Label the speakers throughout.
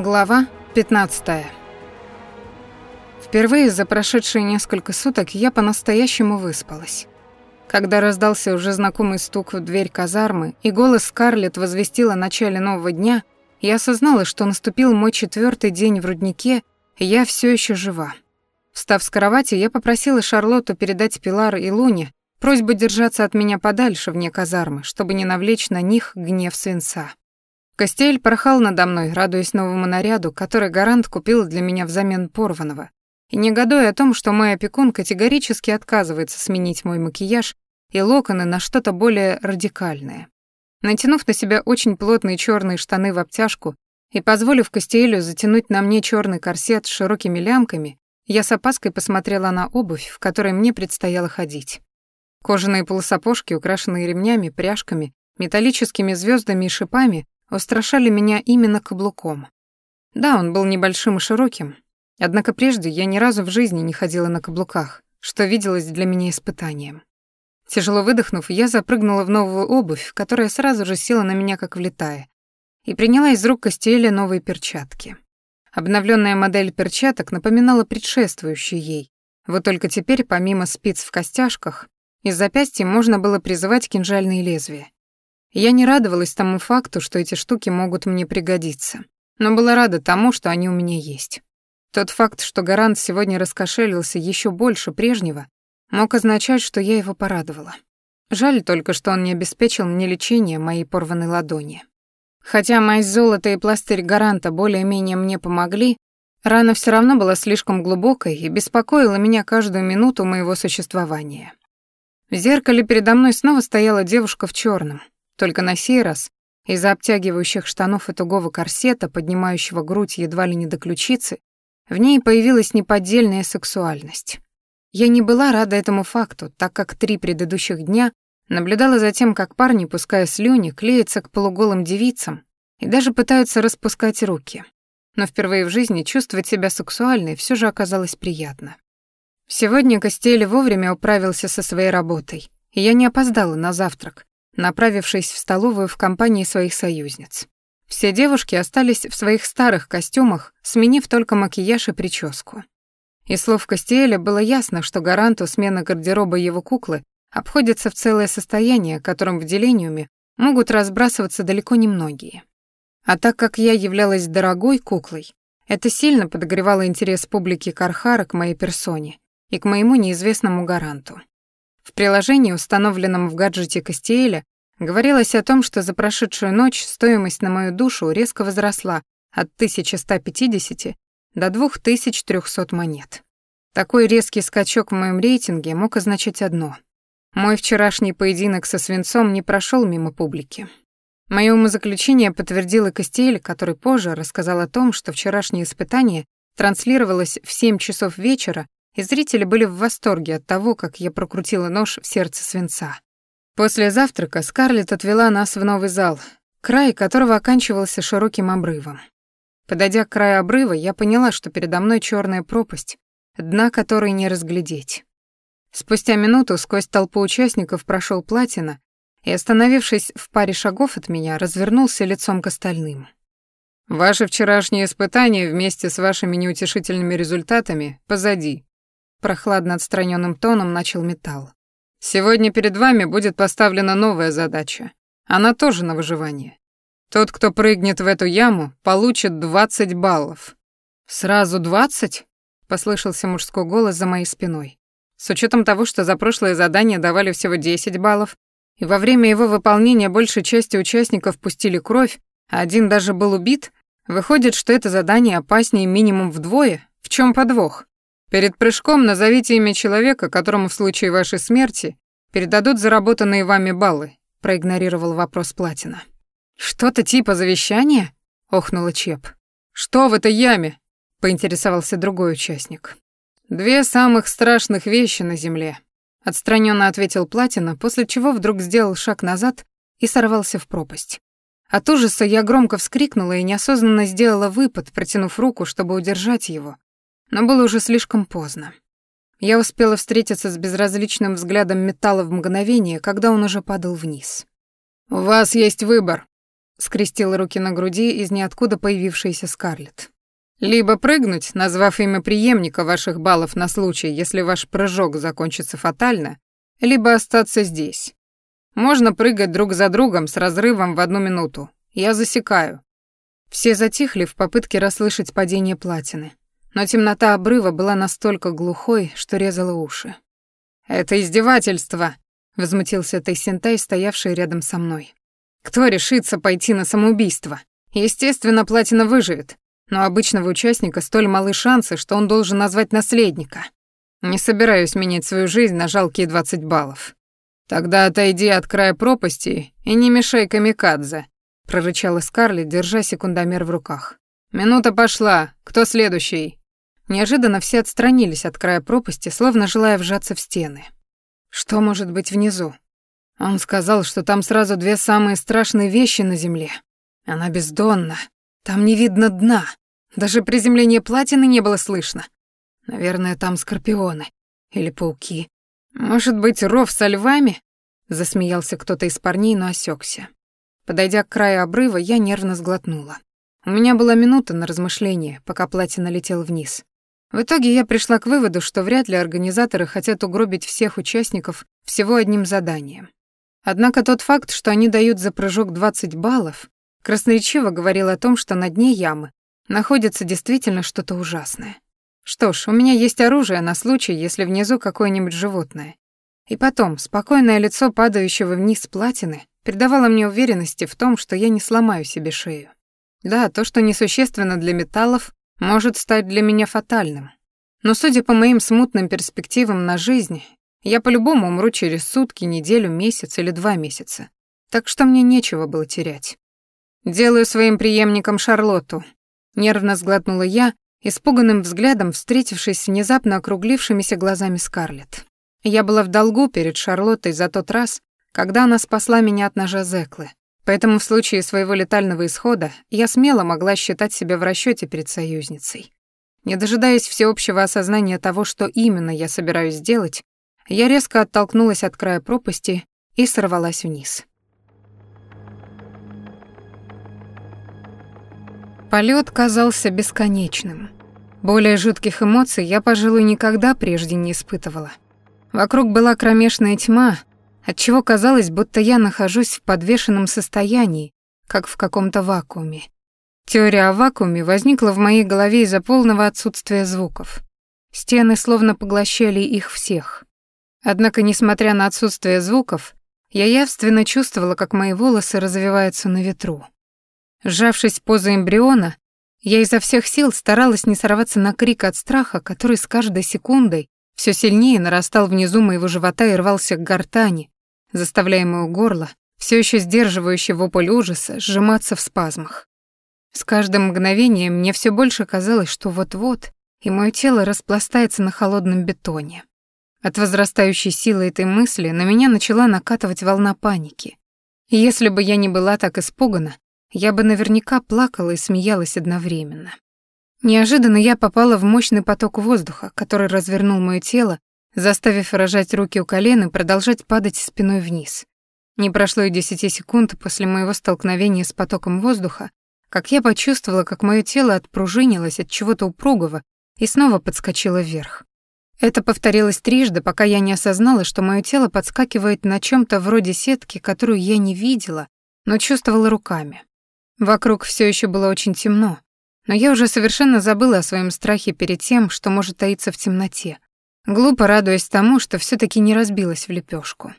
Speaker 1: Глава 15. Впервые за прошедшие несколько суток я по-настоящему выспалась. Когда раздался уже знакомый стук в дверь казармы и голос Скарлетт возвестил о начале нового дня, я осознала, что наступил мой четвертый день в руднике, и я все еще жива. Встав с кровати, я попросила Шарлотту передать Пилар и Луне просьбу держаться от меня подальше вне казармы, чтобы не навлечь на них гнев свинца. Костель порхал надо мной, радуясь новому наряду, который Гарант купил для меня взамен порванного, и негодуя о том, что мой опекун категорически отказывается сменить мой макияж и локоны на что-то более радикальное. Натянув на себя очень плотные черные штаны в обтяжку и позволив Костелю затянуть на мне черный корсет с широкими лямками, я с опаской посмотрела на обувь, в которой мне предстояло ходить. Кожаные полусапожки, украшенные ремнями, пряжками, металлическими звездами и шипами, устрашали меня именно каблуком. Да, он был небольшим и широким, однако прежде я ни разу в жизни не ходила на каблуках, что виделось для меня испытанием. Тяжело выдохнув, я запрыгнула в новую обувь, которая сразу же села на меня как влетая, и приняла из рук Костеля новые перчатки. Обновленная модель перчаток напоминала предшествующую ей, вот только теперь, помимо спиц в костяшках, из запястья можно было призывать кинжальные лезвия. Я не радовалась тому факту, что эти штуки могут мне пригодиться, но была рада тому, что они у меня есть. Тот факт, что Гарант сегодня раскошелился еще больше прежнего, мог означать, что я его порадовала. Жаль только, что он не обеспечил мне лечение моей порванной ладони. Хотя мазь золота и пластырь Гаранта более-менее мне помогли, рана все равно была слишком глубокой и беспокоила меня каждую минуту моего существования. В зеркале передо мной снова стояла девушка в черном, только на сей раз из-за обтягивающих штанов и тугого корсета, поднимающего грудь едва ли не до ключицы, в ней появилась неподдельная сексуальность. Я не была рада этому факту, так как три предыдущих дня наблюдала за тем, как парни, пуская слюни, клеятся к полуголым девицам и даже пытаются распускать руки. Но впервые в жизни чувствовать себя сексуальной все же оказалось приятно. Сегодня Костель вовремя управился со своей работой, и я не опоздала на завтрак, направившись в столовую в компании своих союзниц. Все девушки остались в своих старых костюмах, сменив только макияж и прическу. Из слов Костеля было ясно, что гаранту смена гардероба его куклы обходится в целое состояние, которым в делениуме могут разбрасываться далеко не многие. А так как я являлась дорогой куклой, это сильно подогревало интерес публики Кархара к моей персоне и к моему неизвестному гаранту. В приложении, установленном в гаджете Костеэля, говорилось о том, что за прошедшую ночь стоимость на мою душу резко возросла от 1150 до 2300 монет. Такой резкий скачок в моем рейтинге мог означать одно. Мой вчерашний поединок со свинцом не прошел мимо публики. Моё умозаключение подтвердил и Костель, который позже рассказал о том, что вчерашнее испытание транслировалось в 7 часов вечера и зрители были в восторге от того, как я прокрутила нож в сердце свинца. После завтрака Скарлетт отвела нас в новый зал, край которого оканчивался широким обрывом. Подойдя к краю обрыва, я поняла, что передо мной черная пропасть, дна которой не разглядеть. Спустя минуту сквозь толпу участников прошел Платина и, остановившись в паре шагов от меня, развернулся лицом к остальным. «Ваше вчерашнее испытание вместе с вашими неутешительными результатами позади прохладно отстраненным тоном начал металл. Сегодня перед вами будет поставлена новая задача. Она тоже на выживание. Тот, кто прыгнет в эту яму, получит 20 баллов. Сразу 20? послышался мужской голос за моей спиной. С учетом того, что за прошлое задание давали всего 10 баллов, и во время его выполнения большей части участников пустили кровь, а один даже был убит, выходит, что это задание опаснее минимум вдвое. В чем подвох? Перед прыжком назовите имя человека, которому в случае вашей смерти передадут заработанные вами баллы, проигнорировал вопрос Платина. Что-то типа завещания? охнула Чеп. Что в этой яме? поинтересовался другой участник. Две самых страшных вещи на земле, отстраненно ответил Платина, после чего вдруг сделал шаг назад и сорвался в пропасть. От ужаса я громко вскрикнула и неосознанно сделала выпад, протянув руку, чтобы удержать его, но было уже слишком поздно. Я успела встретиться с безразличным взглядом металла в мгновение, когда он уже падал вниз. «У вас есть выбор», — скрестила руки на груди из ниоткуда появившейся Скарлетт. Либо прыгнуть, назвав имя преемника ваших баллов на случай, если ваш прыжок закончится фатально, либо остаться здесь. Можно прыгать друг за другом с разрывом в одну минуту. Я засекаю. Все затихли в попытке расслышать падение платины, но темнота обрыва была настолько глухой, что резала уши. «Это издевательство!» — возмутился Тайсентай, стоявший рядом со мной. «Кто решится пойти на самоубийство? Естественно, платина выживет, но обычного участника столь малы шансы, что он должен назвать наследника. Не собираюсь менять свою жизнь на жалкие 20 баллов. Тогда отойди от края пропасти и не мешай камикадзе, прорычала Скарлетт, держа секундомер в руках. Минута пошла. Кто следующий? Неожиданно все отстранились от края пропасти, словно желая вжаться в стены. Что может быть внизу? Он сказал, что там сразу две самые страшные вещи на земле. Она бездонна. Там не видно дна. Даже приземление платины не было слышно. Наверное, там скорпионы. Или пауки. Может быть, ров со львами? Засмеялся кто-то из парней, но осекся. Подойдя к краю обрыва, я нервно сглотнула. У меня была минута на размышление, пока платина летел вниз. В итоге я пришла к выводу, что вряд ли организаторы хотят угробить всех участников всего одним заданием. Однако тот факт, что они дают за прыжок 20 баллов, красноречиво говорил о том, что на дне ямы находится действительно что-то ужасное. Что ж, у меня есть оружие на случай, если внизу какое-нибудь животное. И потом, спокойное лицо падающего вниз платины придавало мне уверенности в том, что я не сломаю себе шею. Да, то, что несущественно для металлов, может стать для меня фатальным. Но судя по моим смутным перспективам на жизнь, я по-любому умру через сутки, неделю, месяц или два месяца. Так что мне нечего было терять. Делаю своим преемником Шарлотту. Нервно сглотнула я, испуганным взглядом встретившись с внезапно округлившимися глазами Скарлетт. Я была в долгу перед Шарлоттой за тот раз, когда она спасла меня от ножа Зеклы. Поэтому в случае своего летального исхода я смело могла считать себя в расчете перед союзницей. Не дожидаясь всеобщего осознания того, что именно я собираюсь сделать, я резко оттолкнулась от края пропасти и сорвалась вниз. Полет казался бесконечным. Более жутких эмоций я, пожалуй, никогда прежде не испытывала. Вокруг была кромешная тьма, отчего казалось, будто я нахожусь в подвешенном состоянии, как в каком-то вакууме. Теория о вакууме возникла в моей голове из-за полного отсутствия звуков. Стены словно поглощали их всех. Однако, несмотря на отсутствие звуков, я явственно чувствовала, как мои волосы развиваются на ветру. Сжавшись в позу эмбриона, я изо всех сил старалась не сорваться на крик от страха, который с каждой секундой все сильнее нарастал внизу моего живота и рвался к гортани, заставляя моё горло, все еще сдерживающее вопль ужаса, сжиматься в спазмах. С каждым мгновением мне все больше казалось, что вот-вот и мое тело распластается на холодном бетоне. От возрастающей силы этой мысли на меня начала накатывать волна паники. И если бы я не была так испугана, я бы наверняка плакала и смеялась одновременно. Неожиданно я попала в мощный поток воздуха, который развернул моё тело, заставив рожать руки у колен и продолжать падать спиной вниз. Не прошло и десяти секунд после моего столкновения с потоком воздуха, как я почувствовала, как моё тело отпружинилось от чего-то упругого и снова подскочило вверх. Это повторилось трижды, пока я не осознала, что моё тело подскакивает на чём то вроде сетки, которую я не видела, но чувствовала руками. Вокруг всё ещё было очень темно, но я уже совершенно забыла о своем страхе перед тем, что может таиться в темноте, глупо радуясь тому, что все таки не разбилась в лепешку.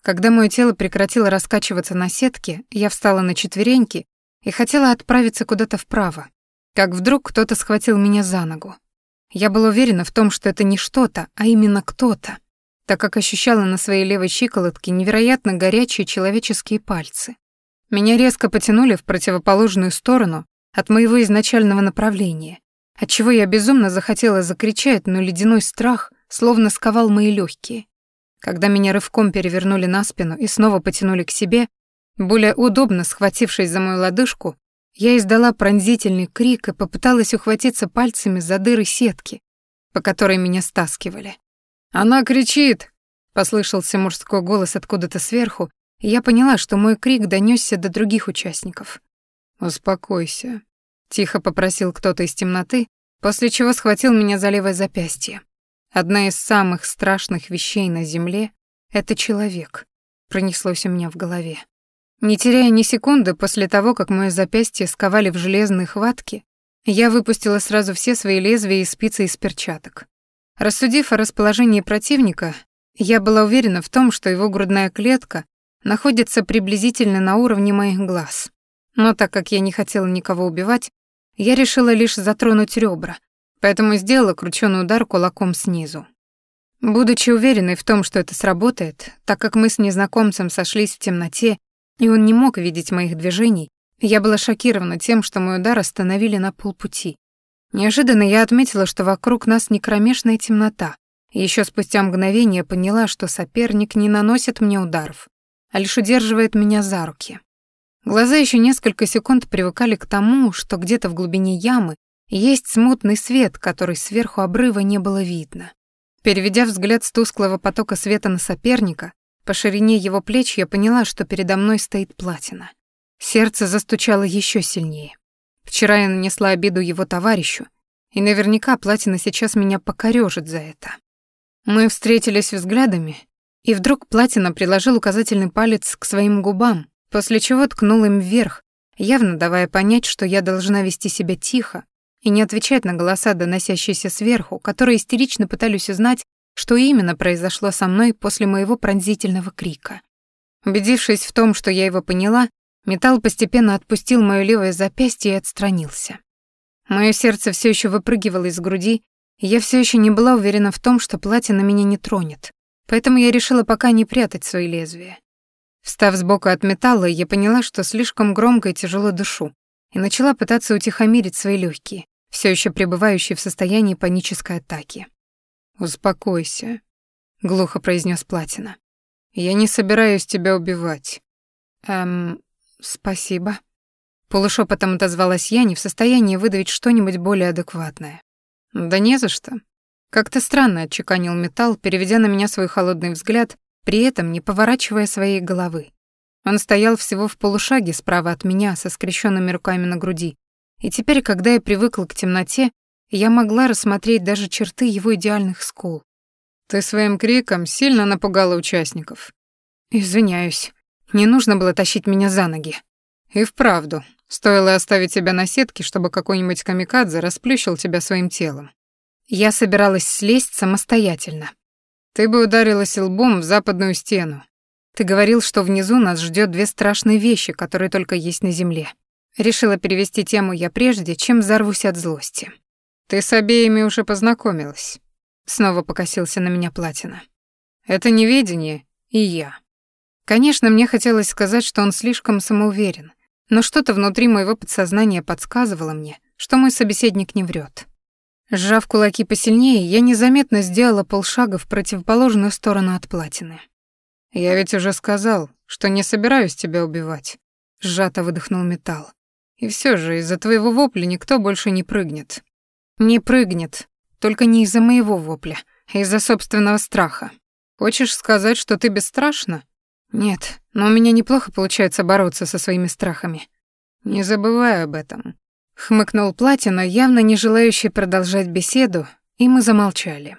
Speaker 1: Когда мое тело прекратило раскачиваться на сетке, я встала на четвереньки и хотела отправиться куда-то вправо, как вдруг кто-то схватил меня за ногу. Я была уверена в том, что это не что-то, а именно кто-то, так как ощущала на своей левой щиколотке невероятно горячие человеческие пальцы. Меня резко потянули в противоположную сторону, от моего изначального направления, отчего я безумно захотела закричать, но ледяной страх словно сковал мои легкие. Когда меня рывком перевернули на спину и снова потянули к себе, более удобно схватившись за мою лодыжку, я издала пронзительный крик и попыталась ухватиться пальцами за дыры сетки, по которой меня стаскивали. «Она кричит!» — послышался мужской голос откуда-то сверху, и я поняла, что мой крик донёсся до других участников.
Speaker 2: «Успокойся», —
Speaker 1: тихо попросил кто-то из темноты, после чего схватил меня за левое запястье. Одна из самых страшных вещей на земле — это человек, пронеслось у меня в голове. Не теряя ни секунды после того, как моё запястье сковали в железной хватке, я выпустила сразу все свои лезвия и спицы из перчаток. Рассудив о расположении противника, я была уверена в том, что его грудная клетка находится приблизительно на уровне моих глаз. Но так как я не хотела никого убивать, я решила лишь затронуть ребра, поэтому сделала кручёный удар кулаком снизу. Будучи уверенной в том, что это сработает, так как мы с незнакомцем сошлись в темноте, и он не мог видеть моих движений, я была шокирована тем, что мой удар остановили на полпути. Неожиданно я отметила, что вокруг нас не кромешная темнота, и ещё спустя мгновение поняла, что соперник не наносит мне ударов, а лишь удерживает меня за руки. Глаза ещё несколько секунд привыкали к тому, что где-то в глубине ямы есть смутный свет, который сверху обрыва не было видно. Переведя взгляд с тусклого потока света на соперника, по ширине его плеч я поняла, что передо мной стоит платина. Сердце застучало еще сильнее. Вчера я нанесла обиду его товарищу, и наверняка Платина сейчас меня покорёжит за это. Мы встретились взглядами, и вдруг Платина приложил указательный палец к своим губам, после чего ткнул им вверх, явно давая понять, что я должна вести себя тихо и не отвечать на голоса, доносящиеся сверху, которые истерично пытались узнать, что именно произошло со мной после моего пронзительного крика. Убедившись в том, что я его поняла, Металл постепенно отпустил моё левое запястье и отстранился. Моё сердце всё ещё выпрыгивало из груди, и я всё ещё не была уверена в том, что платье на меня не тронет, поэтому я решила пока не прятать свои лезвия. Встав сбоку от металла, я поняла, что слишком громко и тяжело дышу, и начала пытаться утихомирить свои легкие, все еще пребывающие в состоянии панической атаки.
Speaker 2: «Успокойся», — глухо произнес Платина. «Я не собираюсь тебя убивать».
Speaker 1: «Эм, «Спасибо». Полушепотом отозвалась я, не в состоянии выдавить что-нибудь более адекватное.
Speaker 2: «Да не за что».
Speaker 1: Как-то странно отчеканил металл, переведя на меня свой холодный взгляд, при этом не поворачивая своей головы. Он стоял всего в полушаге справа от меня, со скрещенными руками на груди, и теперь, когда я привыкла к темноте, я могла рассмотреть даже черты его идеальных скул.
Speaker 2: «Ты своим криком сильно напугала участников».
Speaker 1: «Извиняюсь», не нужно было тащить меня за ноги.
Speaker 2: И вправду, стоило оставить тебя на сетке, чтобы какой-нибудь камикадзе расплющил тебя своим телом.
Speaker 1: Я собиралась слезть самостоятельно.
Speaker 2: Ты бы ударилась лбом в западную стену.
Speaker 1: Ты говорил, что внизу нас ждет две страшные вещи, которые только есть на земле. Решила перевести тему я прежде, чем взорвусь от злости.
Speaker 2: Ты с обеими уже познакомилась.
Speaker 1: Снова покосился на меня Платина.
Speaker 2: Это неведение и я.
Speaker 1: Конечно, мне хотелось сказать, что он слишком самоуверен, но что-то внутри моего подсознания подсказывало мне, что мой собеседник не врет. Сжав кулаки посильнее, я незаметно сделала полшага в противоположную сторону от платины.
Speaker 2: «Я ведь уже сказал, что не собираюсь тебя убивать», — сжато выдохнул металл. «И все же из-за твоего вопля никто больше не прыгнет».
Speaker 1: «Не прыгнет, только не из-за моего вопля, а из-за собственного страха.
Speaker 2: Хочешь сказать, что ты бесстрашна?»
Speaker 1: Нет, но у меня неплохо получается бороться со своими страхами.
Speaker 2: Не забывай об этом.
Speaker 1: Хмыкнул Платина, явно не желающий продолжать беседу, и мы замолчали.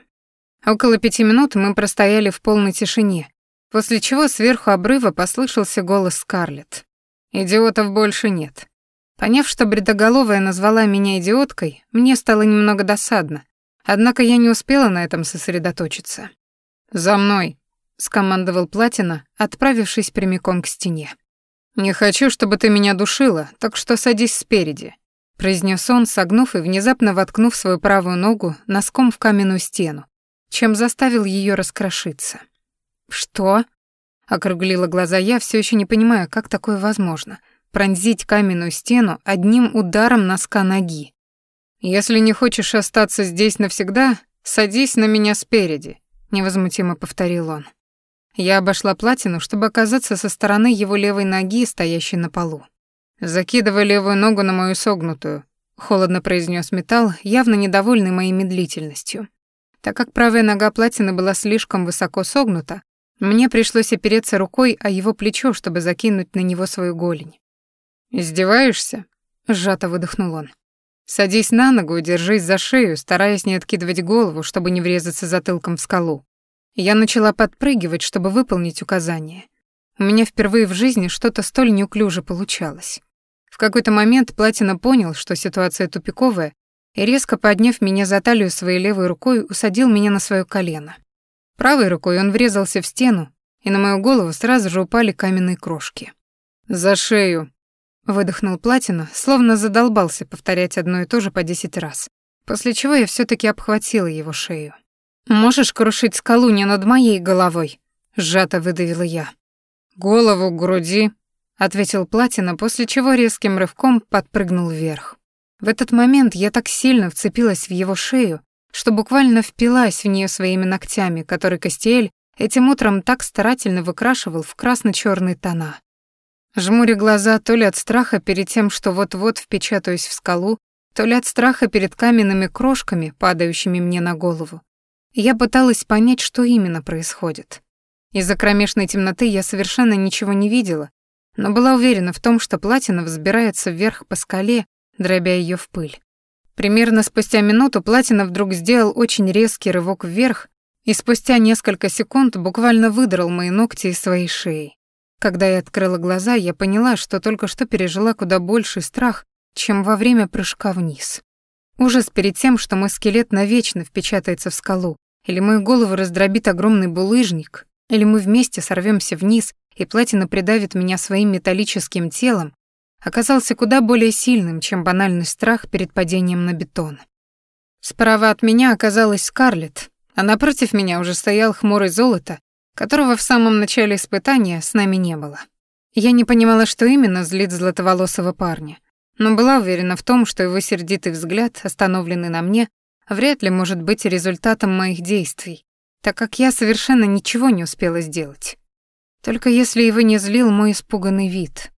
Speaker 1: Около пяти минут мы простояли в полной тишине, после чего сверху обрыва послышался голос Скарлетт. «Идиотов больше нет». Поняв, что бредоголовая назвала меня идиоткой, мне стало немного досадно, однако я не успела на этом сосредоточиться.
Speaker 2: «За мной!»
Speaker 1: — скомандовал Платина, отправившись прямиком к стене.
Speaker 2: «Не хочу, чтобы ты меня душила, так что садись спереди», — произнес он, согнув и внезапно воткнув свою правую ногу носком в каменную стену, чем заставил ее раскрошиться.
Speaker 1: «Что?» — округлила глаза я, все еще не понимая, как такое возможно — пронзить каменную стену одним ударом носка ноги.
Speaker 2: «Если не хочешь остаться здесь навсегда, садись на меня спереди», — невозмутимо повторил он.
Speaker 1: Я обошла платину, чтобы оказаться со стороны его левой ноги, стоящей на полу.
Speaker 2: «Закидывай левую ногу на мою согнутую», — холодно произнес металл, явно недовольный моей медлительностью.
Speaker 1: Так как правая нога платины была слишком высоко согнута, Мне пришлось опереться рукой о его плечо, чтобы закинуть на него свою голень.
Speaker 2: «Издеваешься?» — сжато выдохнул он. «Садись на ногу и держись за шею, стараясь не откидывать голову, чтобы не врезаться затылком в скалу». Я начала подпрыгивать, чтобы выполнить указание. У меня впервые в жизни что-то столь неуклюже получалось. В какой-то момент Платина понял, что ситуация тупиковая, и резко подняв меня за талию своей левой рукой, усадил меня на свое колено. Правой рукой он врезался в стену, и на мою голову сразу же упали каменные крошки. «За шею!» — выдохнул Платина, словно задолбался повторять одно и то же по десять раз, после чего я все таки обхватила его шею. «Можешь крушить скалу не над моей головой?» — сжато выдавила я.
Speaker 1: «Голову груди», —
Speaker 2: ответил Платина, после чего резким рывком подпрыгнул вверх. В этот момент я так сильно вцепилась в его шею, что буквально впилась в нее своими ногтями, которые Костель этим утром так старательно выкрашивал в красно черные тона. Жмуря глаза то ли от страха перед тем, что вот-вот впечатаюсь в скалу, то ли от страха перед каменными крошками, падающими мне на голову. Я пыталась понять, что именно происходит. Из-за кромешной темноты я совершенно ничего не видела, но была уверена в том, что платина взбирается вверх по скале, дробя ее в пыль. Примерно спустя минуту Платина вдруг сделал очень резкий рывок вверх и спустя несколько секунд буквально выдрал мои ногти из своей шеи. Когда я открыла глаза, я поняла, что только что пережила куда больший страх, чем во время прыжка вниз. Ужас перед тем, что мой скелет навечно впечатается в скалу, или мою голову раздробит огромный булыжник, или мы вместе сорвемся вниз, и платина придавит меня своим металлическим телом, оказался куда более сильным, чем банальный страх перед падением на бетон. Справа от меня оказалась Скарлетт, а напротив меня уже стоял хмурый золото, которого в самом начале испытания с нами не было. Я не понимала, что именно злит златоволосого парня, но была уверена в том, что его сердитый взгляд, остановленный на мне, вряд ли может быть результатом моих действий, так как я совершенно ничего не успела сделать. Только если его не злил мой испуганный вид,